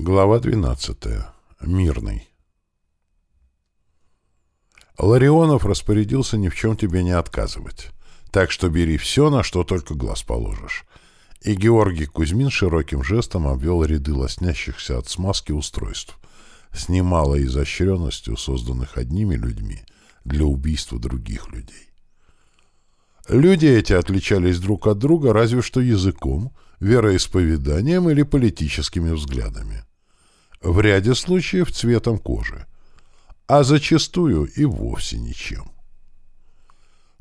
Глава 12. Мирный. Ларионов распорядился ни в чем тебе не отказывать. Так что бери все, на что только глаз положишь. И Георгий Кузьмин широким жестом обвел ряды лоснящихся от смазки устройств, с немалой изощренностью, созданных одними людьми для убийства других людей. Люди эти отличались друг от друга разве что языком, вероисповеданием или политическими взглядами в ряде случаев цветом кожи, а зачастую и вовсе ничем.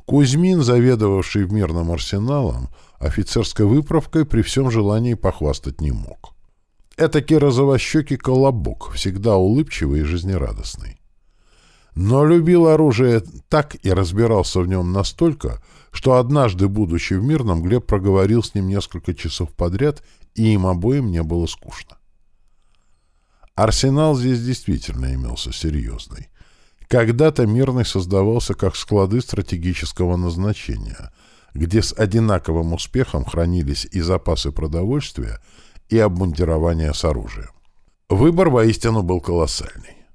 Кузьмин, заведовавший в мирном арсеналом, офицерской выправкой при всем желании похвастать не мог. Этакий розовощекий колобок, всегда улыбчивый и жизнерадостный. Но любил оружие так и разбирался в нем настолько, что однажды, будучи в Мирном, Глеб проговорил с ним несколько часов подряд, и им обоим не было скучно. Арсенал здесь действительно имелся серьезный. Когда-то Мирный создавался как склады стратегического назначения, где с одинаковым успехом хранились и запасы продовольствия, и обмундирование с оружием. Выбор воистину был колоссальный.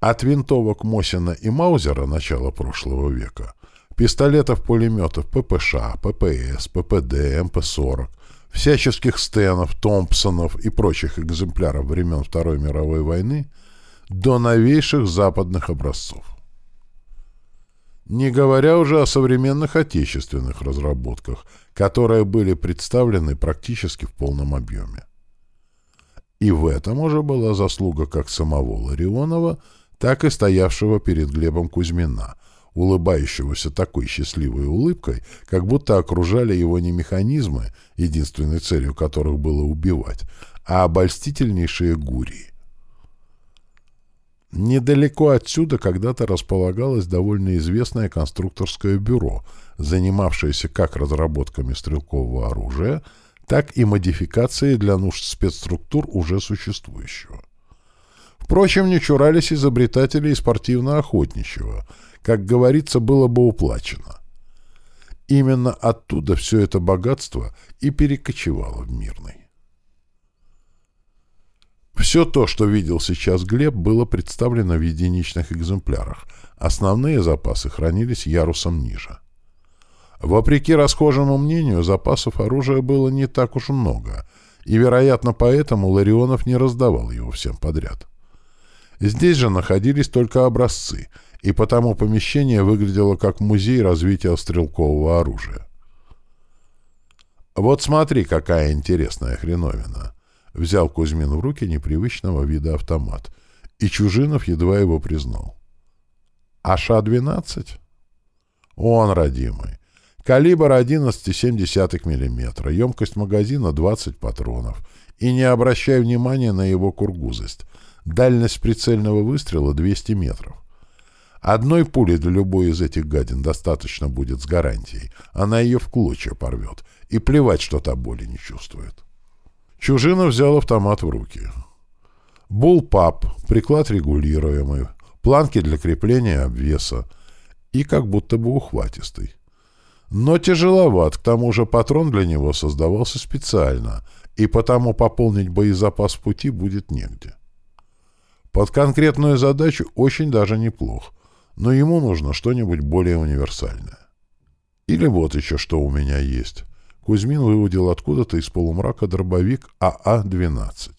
От винтовок Мосина и Маузера начала прошлого века, пистолетов-пулеметов ППШ, ППС, ППД, МП-40, всяческих Стенов, Томпсонов и прочих экземпляров времен Второй мировой войны до новейших западных образцов. Не говоря уже о современных отечественных разработках, которые были представлены практически в полном объеме. И в этом уже была заслуга как самого Ларионова, так и стоявшего перед Глебом Кузьмина, улыбающегося такой счастливой улыбкой, как будто окружали его не механизмы, единственной целью которых было убивать, а обольстительнейшие гурии. Недалеко отсюда когда-то располагалось довольно известное конструкторское бюро, занимавшееся как разработками стрелкового оружия, так и модификацией для нужд спецструктур уже существующего. Впрочем, не чурались изобретатели и спортивно-охотничьего – как говорится, было бы уплачено. Именно оттуда все это богатство и перекочевало в Мирный. Все то, что видел сейчас Глеб, было представлено в единичных экземплярах. Основные запасы хранились ярусом ниже. Вопреки расхожему мнению, запасов оружия было не так уж много, и, вероятно, поэтому Ларионов не раздавал его всем подряд. Здесь же находились только образцы — и потому помещение выглядело как музей развития стрелкового оружия. «Вот смотри, какая интересная хреновина!» Взял Кузьмин в руки непривычного вида автомат, и Чужинов едва его признал. «АШ-12?» «Он, родимый. Калибр 11,7 мм, емкость магазина 20 патронов. И не обращай внимания на его кургузость. Дальность прицельного выстрела 200 метров. Одной пули для любой из этих гадин достаточно будет с гарантией. Она ее в клочья порвет. И плевать, что та боли не чувствует. Чужина взял автомат в руки. Булл-пап, приклад регулируемый, планки для крепления обвеса и как будто бы ухватистый. Но тяжеловат, к тому же патрон для него создавался специально, и потому пополнить боезапас пути будет негде. Под конкретную задачу очень даже неплох — но ему нужно что-нибудь более универсальное. Или вот еще что у меня есть. Кузьмин выводил откуда-то из полумрака дробовик АА-12.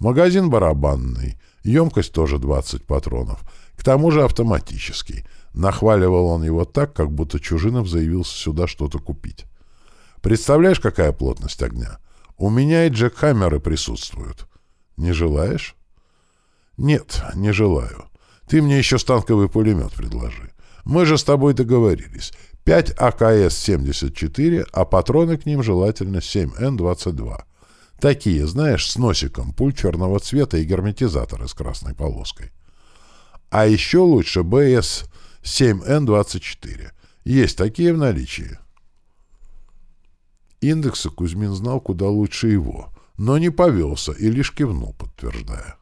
Магазин барабанный, емкость тоже 20 патронов, к тому же автоматический. Нахваливал он его так, как будто Чужинов заявился сюда что-то купить. Представляешь, какая плотность огня? У меня и джекхаммеры присутствуют. Не желаешь? Нет, не желаю. Ты мне еще станковый пулемет предложи. Мы же с тобой договорились. 5 АКС-74, а патроны к ним желательно 7Н-22. Такие, знаешь, с носиком, пуль черного цвета и герметизаторы с красной полоской. А еще лучше БС-7Н-24. Есть такие в наличии. Индекса Кузьмин знал куда лучше его, но не повелся и лишь кивнул, подтверждая.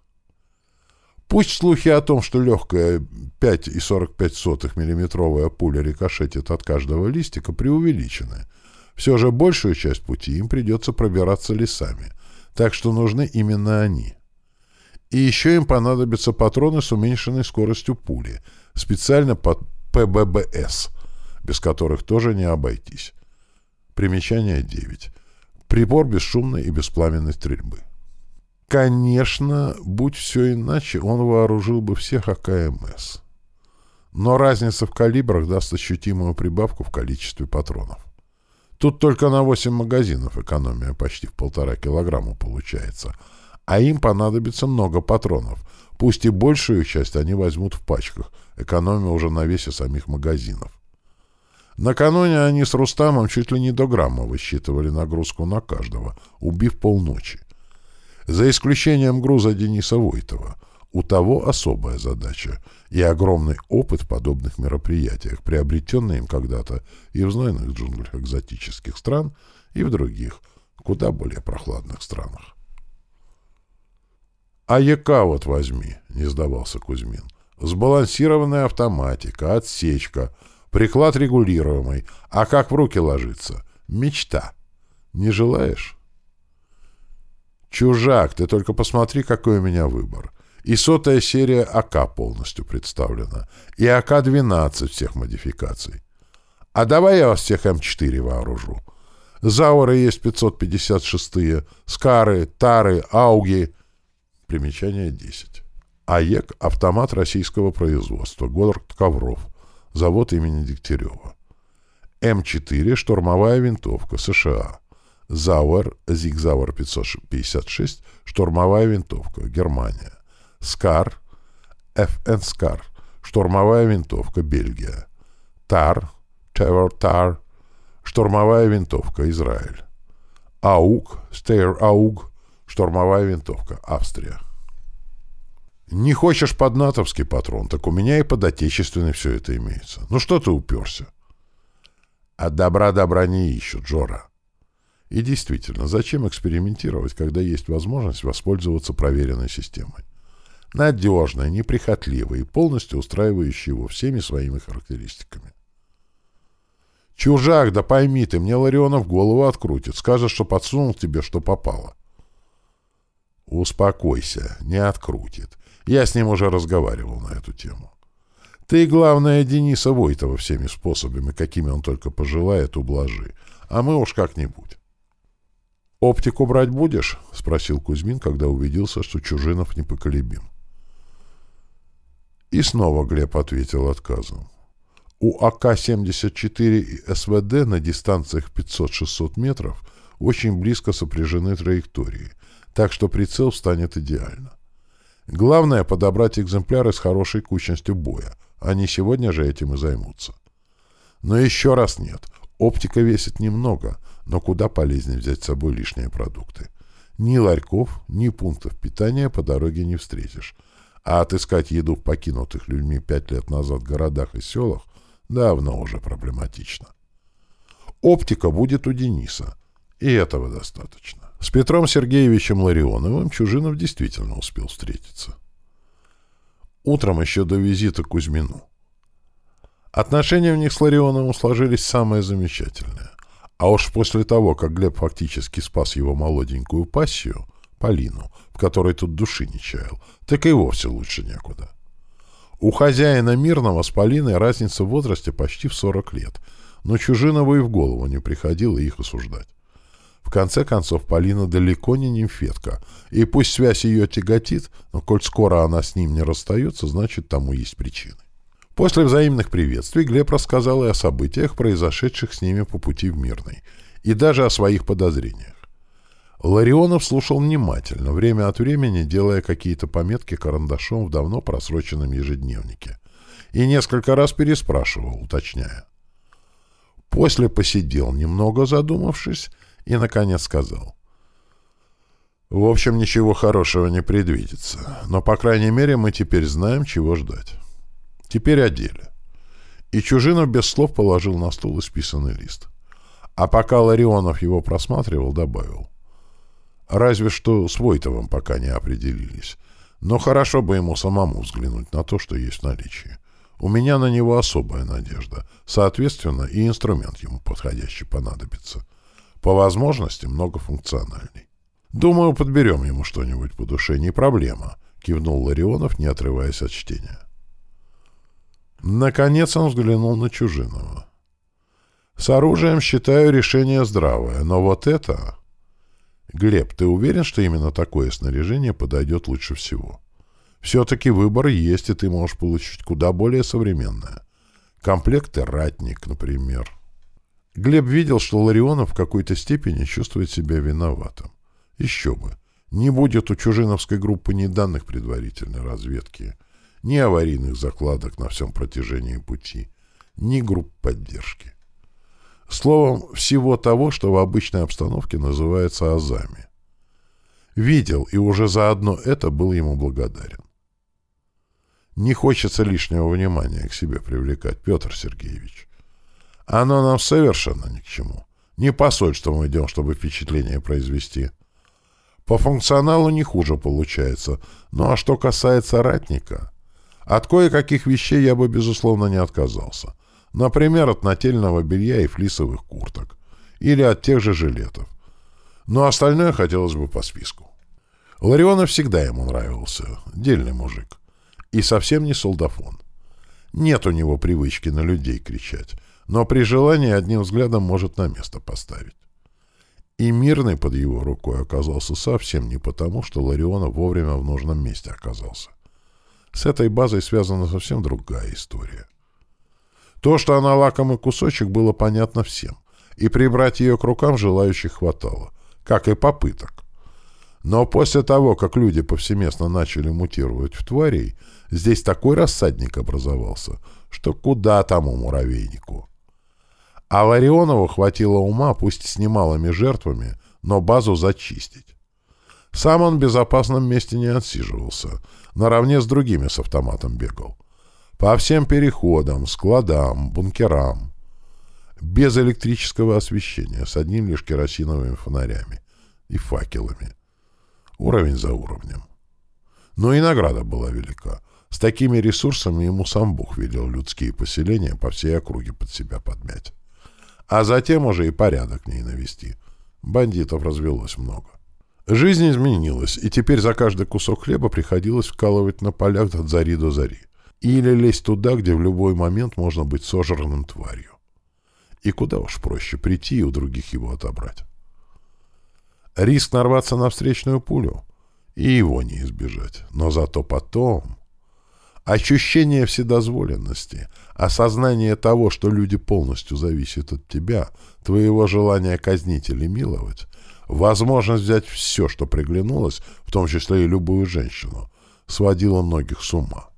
Пусть слухи о том, что легкая 5,45 миллиметровая пуля рикошетит от каждого листика, преувеличены. Все же большую часть пути им придется пробираться лесами, так что нужны именно они. И еще им понадобятся патроны с уменьшенной скоростью пули, специально под ПББС, без которых тоже не обойтись. Примечание 9. Прибор бесшумной и беспламенной стрельбы. Конечно, будь все иначе, он вооружил бы всех АКМС. Но разница в калибрах даст ощутимую прибавку в количестве патронов. Тут только на 8 магазинов экономия почти в полтора килограмма получается. А им понадобится много патронов. Пусть и большую часть они возьмут в пачках, экономя уже на весе самих магазинов. Накануне они с Рустамом чуть ли не до грамма высчитывали нагрузку на каждого, убив полночи. За исключением груза Дениса Войтова. У того особая задача и огромный опыт в подобных мероприятиях, приобретенный им когда-то и в знойных джунглях экзотических стран, и в других, куда более прохладных странах. «А ЯК вот возьми», — не сдавался Кузьмин. «Сбалансированная автоматика, отсечка, приклад регулируемый. А как в руки ложится? Мечта. Не желаешь?» «Чужак, ты только посмотри, какой у меня выбор. И сотая серия АК полностью представлена. И АК-12 всех модификаций. А давай я вас всех М4 вооружу. Зауры есть 556-е, Скары, Тары, Ауги. Примечание 10. АЕК — автомат российского производства, город Ковров, завод имени Дегтярева. М4 — штурмовая винтовка, США. Зауэр, Зигзауэр 556, штурмовая винтовка, Германия. Скар, FN Скар, штурмовая винтовка, Бельгия. Тар, Тевер Тар, штурмовая винтовка, Израиль. АУГ, Стейр АУГ, штурмовая винтовка, Австрия. Не хочешь под натовский патрон, так у меня и под отечественный все это имеется. Ну что ты уперся? От добра добра не ищут, Джора. И действительно, зачем экспериментировать, когда есть возможность воспользоваться проверенной системой? надежный, неприхотливый и полностью устраивающий его всеми своими характеристиками. «Чужак, да пойми ты, мне Ларионов голову открутит, скажет, что подсунул тебе, что попало». «Успокойся, не открутит. Я с ним уже разговаривал на эту тему. Ты, главное, Дениса Войтова всеми способами, какими он только пожелает, ублажи, а мы уж как-нибудь». «Оптику брать будешь?» — спросил Кузьмин, когда убедился, что Чужинов непоколебим. И снова Глеб ответил отказом. У АК-74 и СВД на дистанциях 500-600 метров очень близко сопряжены траектории, так что прицел станет идеально. Главное — подобрать экземпляры с хорошей кучностью боя. Они сегодня же этим и займутся. Но еще раз нет. Оптика весит немного, но куда полезнее взять с собой лишние продукты. Ни ларьков, ни пунктов питания по дороге не встретишь, а отыскать еду в покинутых людьми пять лет назад городах и селах давно уже проблематично. Оптика будет у Дениса, и этого достаточно. С Петром Сергеевичем Ларионовым Чужинов действительно успел встретиться. Утром еще до визита к Кузьмину. Отношения у них с Ларионовым сложились самые замечательные. А уж после того, как Глеб фактически спас его молоденькую пассию, Полину, в которой тут души не чаял, так и вовсе лучше некуда. У хозяина Мирного с Полиной разница в возрасте почти в 40 лет, но Чужинову и в голову не приходило их осуждать. В конце концов, Полина далеко не нимфетка, и пусть связь ее тяготит, но коль скоро она с ним не расстается, значит, тому есть причины. После взаимных приветствий Глеб рассказал и о событиях, произошедших с ними по пути в Мирный, и даже о своих подозрениях. Ларионов слушал внимательно, время от времени делая какие-то пометки карандашом в давно просроченном ежедневнике, и несколько раз переспрашивал, уточняя. После посидел, немного задумавшись, и, наконец, сказал. «В общем, ничего хорошего не предвидится, но, по крайней мере, мы теперь знаем, чего ждать. Теперь о деле». И Чужинов без слов положил на стол исписанный лист. А пока Ларионов его просматривал, добавил — Разве что с Войтовым пока не определились. Но хорошо бы ему самому взглянуть на то, что есть в наличии. У меня на него особая надежда. Соответственно, и инструмент ему подходящий понадобится. По возможности многофункциональный. Думаю, подберем ему что-нибудь по душе, не проблема. кивнул Ларионов, не отрываясь от чтения. Наконец он взглянул на Чужинова. С оружием считаю решение здравое, но вот это... Глеб, ты уверен, что именно такое снаряжение подойдет лучше всего? Все-таки выбор есть, и ты можешь получить куда более современное. Комплекты «Ратник», например. Глеб видел, что Ларионов в какой-то степени чувствует себя виноватым. Еще бы. Не будет у чужиновской группы ни данных предварительной разведки, ни аварийных закладок на всем протяжении пути, ни групп поддержки. Словом, всего того, что в обычной обстановке называется азами. Видел, и уже заодно это был ему благодарен. Не хочется лишнего внимания к себе привлекать, Петр Сергеевич. Оно нам совершенно ни к чему. Не посоль, что мы идем, чтобы впечатление произвести. По функционалу не хуже получается. Ну а что касается ратника, от кое-каких вещей я бы, безусловно, не отказался. Например, от нательного белья и флисовых курток. Или от тех же жилетов. Но остальное хотелось бы по списку. Ларионов всегда ему нравился. Дельный мужик. И совсем не солдафон. Нет у него привычки на людей кричать, но при желании одним взглядом может на место поставить. И мирный под его рукой оказался совсем не потому, что Ларионов вовремя в нужном месте оказался. С этой базой связана совсем другая история. То, что она лакомый кусочек, было понятно всем, и прибрать ее к рукам желающих хватало, как и попыток. Но после того, как люди повсеместно начали мутировать в тварей, здесь такой рассадник образовался, что куда тому муравейнику. А Ларионову хватило ума, пусть с немалыми жертвами, но базу зачистить. Сам он в безопасном месте не отсиживался, наравне с другими с автоматом бегал. По всем переходам, складам, бункерам. Без электрического освещения, с одним лишь керосиновыми фонарями и факелами. Уровень за уровнем. Но и награда была велика. С такими ресурсами ему сам Бог велел людские поселения по всей округе под себя подмять. А затем уже и порядок в ней навести. Бандитов развелось много. Жизнь изменилась, и теперь за каждый кусок хлеба приходилось вкалывать на полях от зари до зари или лезть туда, где в любой момент можно быть сожранным тварью. И куда уж проще прийти и у других его отобрать. Риск нарваться на встречную пулю, и его не избежать. Но зато потом... Ощущение вседозволенности, осознание того, что люди полностью зависят от тебя, твоего желания казнить или миловать, возможность взять все, что приглянулось, в том числе и любую женщину, сводило многих с ума.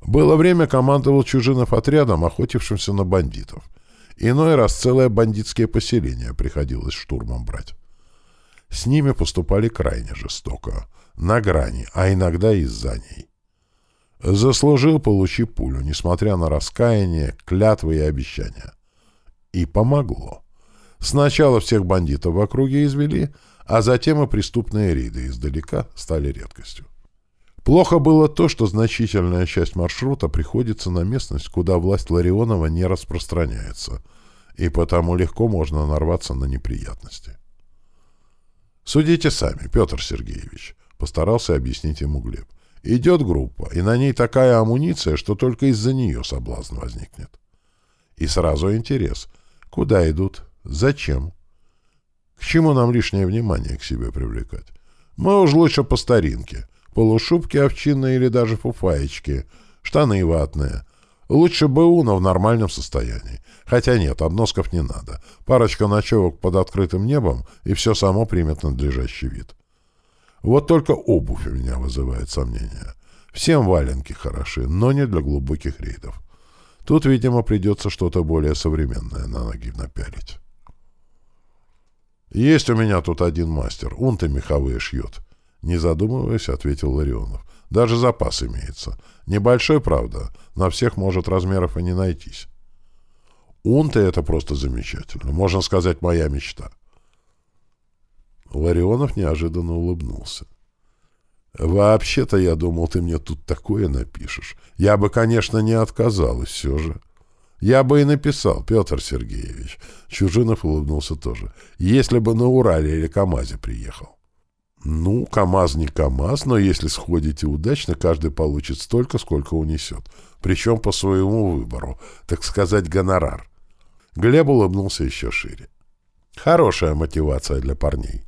Было время командовал Чужинов отрядом, охотившимся на бандитов. Иной раз целое бандитское поселение приходилось штурмом брать. С ними поступали крайне жестоко, на грани, а иногда и за ней. Заслужил, получи пулю, несмотря на раскаяние, клятвы и обещания. И помогло. Сначала всех бандитов в округе извели, а затем и преступные рейды издалека стали редкостью. Плохо было то, что значительная часть маршрута приходится на местность, куда власть Ларионова не распространяется, и потому легко можно нарваться на неприятности. «Судите сами, Петр Сергеевич», — постарался объяснить ему Глеб. «Идет группа, и на ней такая амуниция, что только из-за нее соблазн возникнет. И сразу интерес. Куда идут? Зачем? К чему нам лишнее внимание к себе привлекать? Мы уж лучше по старинке» полушубки овчинные или даже фуфаечки, штаны ватные. Лучше БУ, но в нормальном состоянии. Хотя нет, обносков не надо. Парочка ночевок под открытым небом, и все само примет надлежащий вид. Вот только обувь у меня вызывает сомнения. Всем валенки хороши, но не для глубоких рейдов. Тут, видимо, придется что-то более современное на ноги напялить. Есть у меня тут один мастер, унты меховые шьет. Не задумываясь, ответил Ларионов. Даже запас имеется. Небольшой, правда. На всех, может, размеров и не найтись. Унты — это просто замечательно. Можно сказать, моя мечта. Ларионов неожиданно улыбнулся. «Вообще-то, я думал, ты мне тут такое напишешь. Я бы, конечно, не отказал, и все же...» «Я бы и написал, Петр Сергеевич». Чужинов улыбнулся тоже. «Если бы на Урале или КамАЗе приехал». Ну, КАМАЗ не КАМАЗ, но если сходите удачно, каждый получит столько, сколько унесет. Причем по своему выбору, так сказать, гонорар. Глеб улыбнулся еще шире. Хорошая мотивация для парней.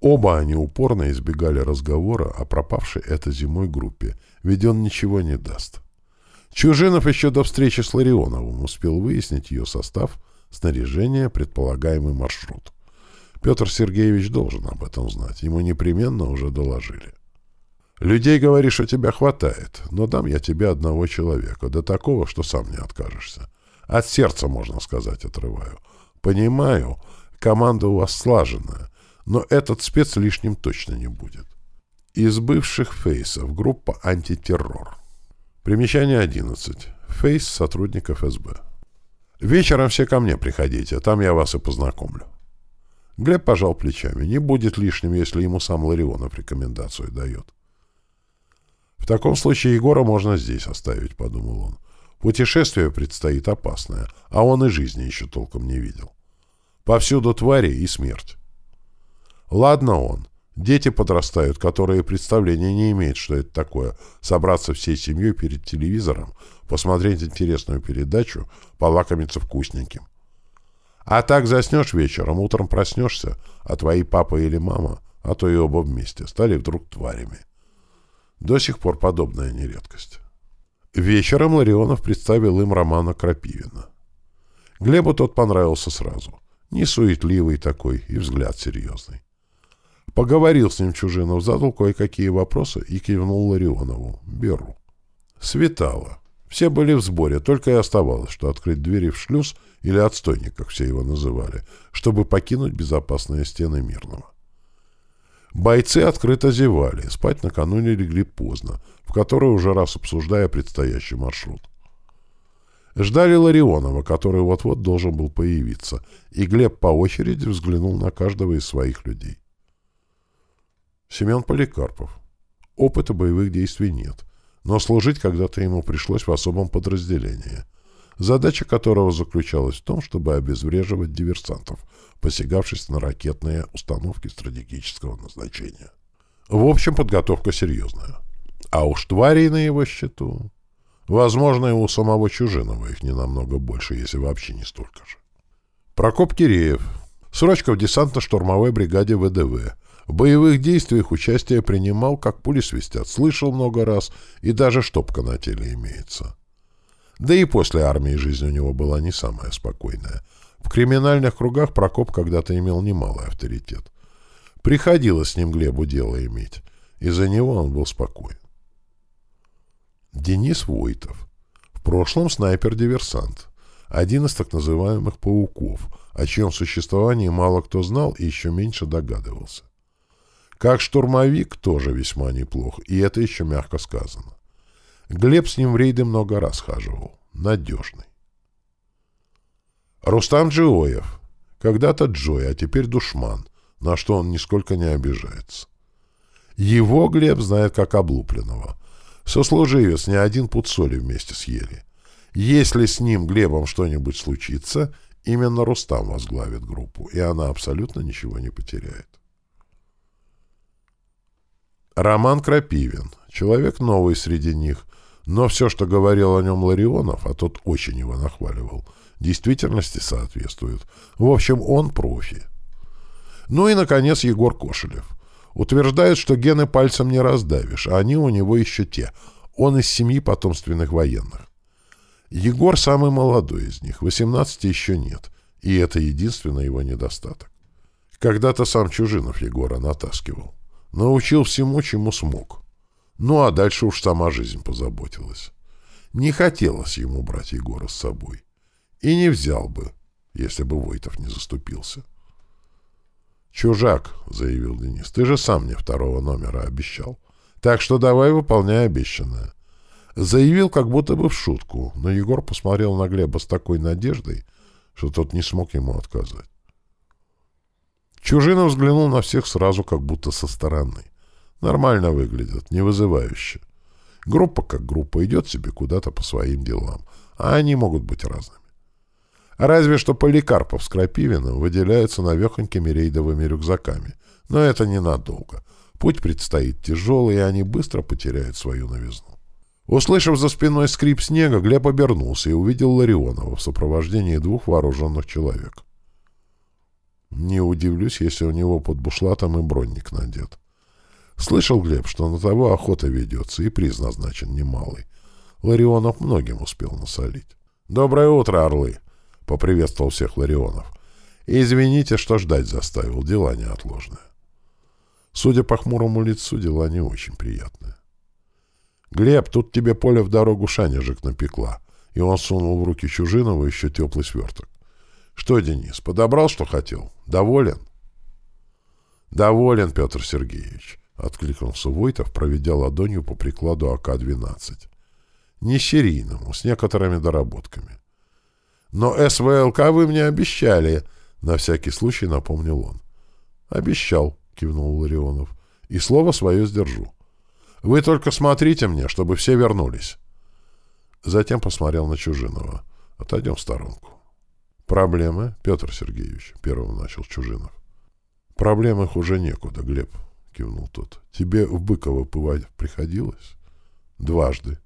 Оба они упорно избегали разговора о пропавшей этой зимой группе, ведь он ничего не даст. Чужинов еще до встречи с Ларионовым успел выяснить ее состав, снаряжение, предполагаемый маршрут. Петр Сергеевич должен об этом знать, ему непременно уже доложили. «Людей, говоришь, у тебя хватает, но дам я тебе одного человека, до такого, что сам не откажешься. От сердца, можно сказать, отрываю. Понимаю, команда у вас слаженная, но этот спец лишним точно не будет. Из бывших фейсов группа «Антитеррор». Примечание 11. Фейс сотрудник ФСБ. Вечером все ко мне приходите, там я вас и познакомлю. Глеб пожал плечами. Не будет лишним, если ему сам Ларионов рекомендацию дает. В таком случае Егора можно здесь оставить, подумал он. Путешествие предстоит опасное, а он и жизни еще толком не видел. Повсюду твари и смерть. Ладно он. Дети подрастают, которые представления не имеют, что это такое. Собраться всей семьей перед телевизором, посмотреть интересную передачу, полакомиться вкусненьким. А так заснешь вечером, утром проснешься, а твои папа или мама, а то и оба вместе, стали вдруг тварями. До сих пор подобная нередкость. Вечером Ларионов представил им Романа Крапивина. Глебу тот понравился сразу. Не суетливый такой и взгляд серьезный. Поговорил с ним Чужинов, задал кое-какие вопросы и кивнул Ларионову. «Беру». Светало. Все были в сборе, только и оставалось, что открыть двери в шлюз или отстойник, как все его называли, чтобы покинуть безопасные стены Мирного. Бойцы открыто зевали, спать накануне легли поздно, в которой уже раз обсуждая предстоящий маршрут. Ждали Ларионова, который вот-вот должен был появиться, и Глеб по очереди взглянул на каждого из своих людей. Семен Поликарпов. Опыта боевых действий нет, но служить когда-то ему пришлось в особом подразделении, задача которого заключалась в том, чтобы обезвреживать диверсантов, посягавшись на ракетные установки стратегического назначения. В общем, подготовка серьезная. А уж тварей на его счету... Возможно, и у самого Чужинова их не намного больше, если вообще не столько же. Прокоп Киреев. Срочка в десантно-штурмовой бригаде ВДВ. В боевых действиях участие принимал, как пули свистят, слышал много раз, и даже штопка на теле имеется. Да и после армии жизнь у него была не самая спокойная. В криминальных кругах Прокоп когда-то имел немалый авторитет. Приходилось с ним Глебу дело иметь. Из-за него он был спокоен. Денис Войтов. В прошлом снайпер-диверсант. Один из так называемых «пауков», о чьем существовании мало кто знал и еще меньше догадывался. Как штурмовик тоже весьма неплох, и это еще мягко сказано. Глеб с ним в рейды много раз хаживал. Надежный. Рустам Джиоев. Когда-то Джой, а теперь душман, на что он нисколько не обижается. Его Глеб знает как облупленного. Сослуживец не один пуд соли вместе съели. Если с ним, Глебом, что-нибудь случится, именно Рустам возглавит группу, и она абсолютно ничего не потеряет. Роман Крапивин. Человек новый среди них. Но все, что говорил о нем Ларионов, а тот очень его нахваливал, действительности соответствует. В общем, он профи. Ну и, наконец, Егор Кошелев. Утверждает, что гены пальцем не раздавишь, а они у него еще те. Он из семьи потомственных военных. Егор самый молодой из них, 18 еще нет, и это единственный его недостаток. Когда-то сам Чужинов Егора натаскивал. Научил всему, чему смог. Ну, а дальше уж сама жизнь позаботилась. Не хотелось ему брать Егора с собой. И не взял бы, если бы Войтов не заступился. «Чужак», — заявил Денис, — «ты же сам мне второго номера обещал. Так что давай выполняй обещанное». Заявил как будто бы в шутку, но Егор посмотрел на Глеба с такой надеждой, что тот не смог ему отказать. Чужина взглянул на всех сразу, как будто со стороны. Нормально выглядят, не вызывающе. Группа как группа идет себе куда-то по своим делам, а они могут быть разными. Разве что Поликарпов с Крапивиным выделяются навехонькими рейдовыми рюкзаками. Но это ненадолго. Путь предстоит тяжелый, и они быстро потеряют свою новизну. Услышав за спиной скрип снега, Глеб обернулся и увидел Ларионова в сопровождении двух вооруженных человек. Не удивлюсь, если у него под бушлатом и бронник надет. Слышал Глеб, что на того охота ведется, и приз назначен немалый. Ларионов многим успел насолить. «Доброе утро, орлы!» — поприветствовал всех Ларионов. «Извините, что ждать заставил, дела неотложные». Судя по хмурому лицу, дела не очень приятные. «Глеб, тут тебе поле в дорогу шанежек напекла». И он сунул в руки Чужинова еще теплый сверток. «Что, Денис, подобрал, что хотел? Доволен?» «Доволен, Петр Сергеевич», — откликнулся Войтов, проведя ладонью по прикладу АК-12. «Не серийному, с некоторыми доработками». «Но СВЛК вы мне обещали», — на всякий случай напомнил он. «Обещал», — кивнул Ларионов. «И слово свое сдержу». Вы только смотрите мне, чтобы все вернулись. Затем посмотрел на Чужинова. Отойдем в сторонку. Проблемы, Петр Сергеевич, первым начал Чужинов. Проблем их уже некуда, Глеб, кивнул тот. Тебе в Быково бывать приходилось? Дважды.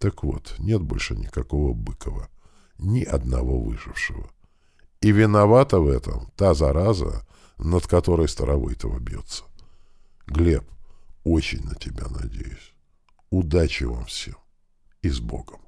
Так вот, нет больше никакого Быкова. Ни одного выжившего. И виновата в этом та зараза, над которой Старовойтова бьется. Глеб, очень на тебя надеюсь. Удачи вам всем и с Богом.